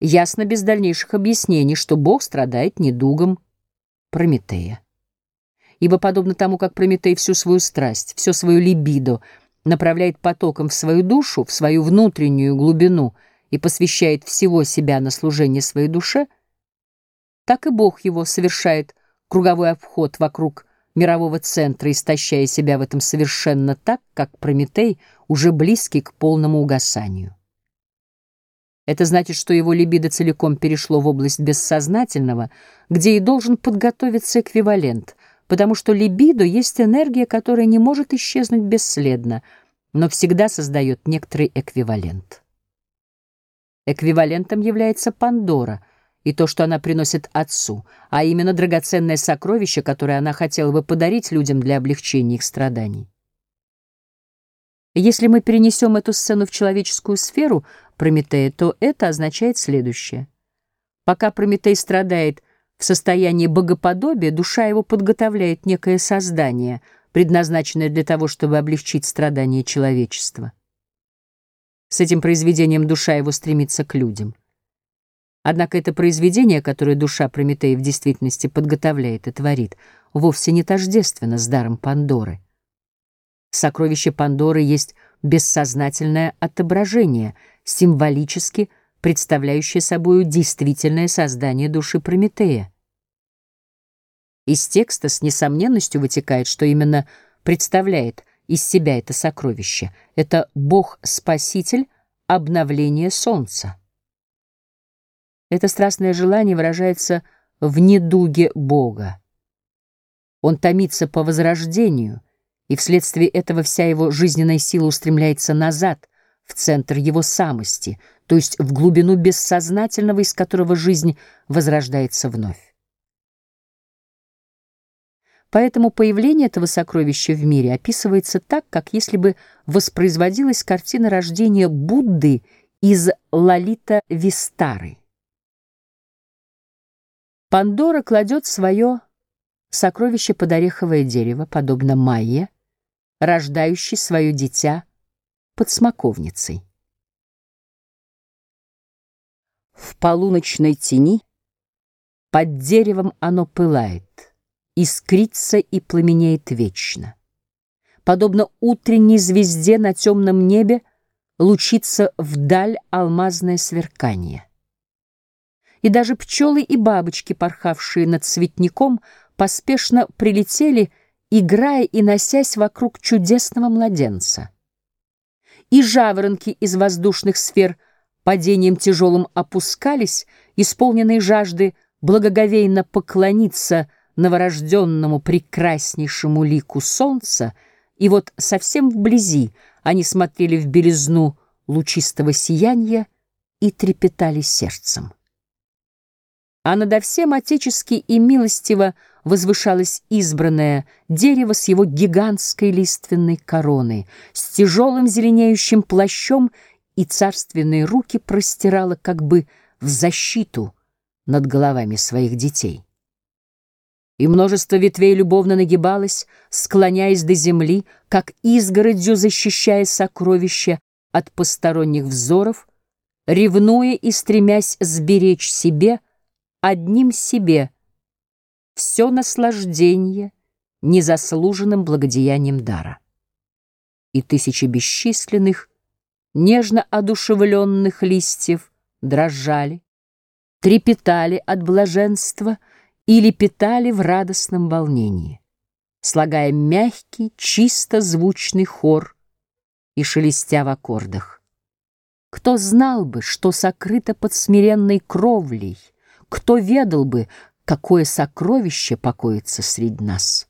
ясно без дальнейших объяснений, что Бог страдает недугом Прометея. Ибо подобно тому, как Прометей всю свою страсть, все свое либидо направляет потоком в свою душу, в свою внутреннюю глубину и посвящает всего себя на служение своей душе, так и Бог его совершает круговой обход вокруг мирового центра, истощая себя в этом совершенно так, как Прометей, уже близкий к полному угасанию. Это значит, что его либидо целиком перешло в область бессознательного, где и должен подготовиться эквивалент, потому что либидо есть энергия, которая не может исчезнуть бесследно, но всегда создает некоторый эквивалент. Эквивалентом является Пандора и то, что она приносит отцу, а именно драгоценное сокровище, которое она хотела бы подарить людям для облегчения их страданий. Если мы перенесем эту сцену в человеческую сферу Прометея, то это означает следующее. Пока Прометей страдает в состоянии богоподобия, душа его подготовляет некое создание, предназначенное для того, чтобы облегчить страдания человечества. С этим произведением душа его стремится к людям. Однако это произведение, которое душа Прометея в действительности подготовляет и творит, вовсе не тождественно с даром Пандоры. Сокровище Пандоры есть бессознательное отображение, символически представляющее собой действительное создание души Прометея. Из текста с несомненностью вытекает, что именно представляет из себя это сокровище. Это Бог-Спаситель, обновление Солнца. Это страстное желание выражается в недуге Бога. Он томится по возрождению — и вследствие этого вся его жизненная сила устремляется назад, в центр его самости, то есть в глубину бессознательного, из которого жизнь возрождается вновь. Поэтому появление этого сокровища в мире описывается так, как если бы воспроизводилась картина рождения Будды из Лалита Вистары. Пандора кладет свое сокровище под ореховое дерево, подобно Майе, рождающий свое дитя под смоковницей. В полуночной тени под деревом оно пылает, искрится и пламенеет вечно. Подобно утренней звезде на темном небе лучится вдаль алмазное сверкание. И даже пчелы и бабочки, порхавшие над цветником, поспешно прилетели играя и носясь вокруг чудесного младенца. И жаворонки из воздушных сфер падением тяжелым опускались, исполненные жажды благоговейно поклониться новорожденному прекраснейшему лику солнца, и вот совсем вблизи они смотрели в белизну лучистого сияния и трепетали сердцем а надо всем отечески и милостиво возвышалось избранное дерево с его гигантской лиственной короной, с тяжелым зеленеющим плащом и царственные руки простирало как бы в защиту над головами своих детей. И множество ветвей любовно нагибалось, склоняясь до земли, как изгородью защищая сокровища от посторонних взоров, ревнуя и стремясь сберечь себе — одним себе все наслаждение незаслуженным благодеянием дара. И тысячи бесчисленных, нежно одушевленных листьев дрожали, трепетали от блаженства или питали в радостном волнении, слагая мягкий, чисто звучный хор и шелестя в аккордах. Кто знал бы, что сокрыто под смиренной кровлей — кто ведал бы, какое сокровище покоится среди нас?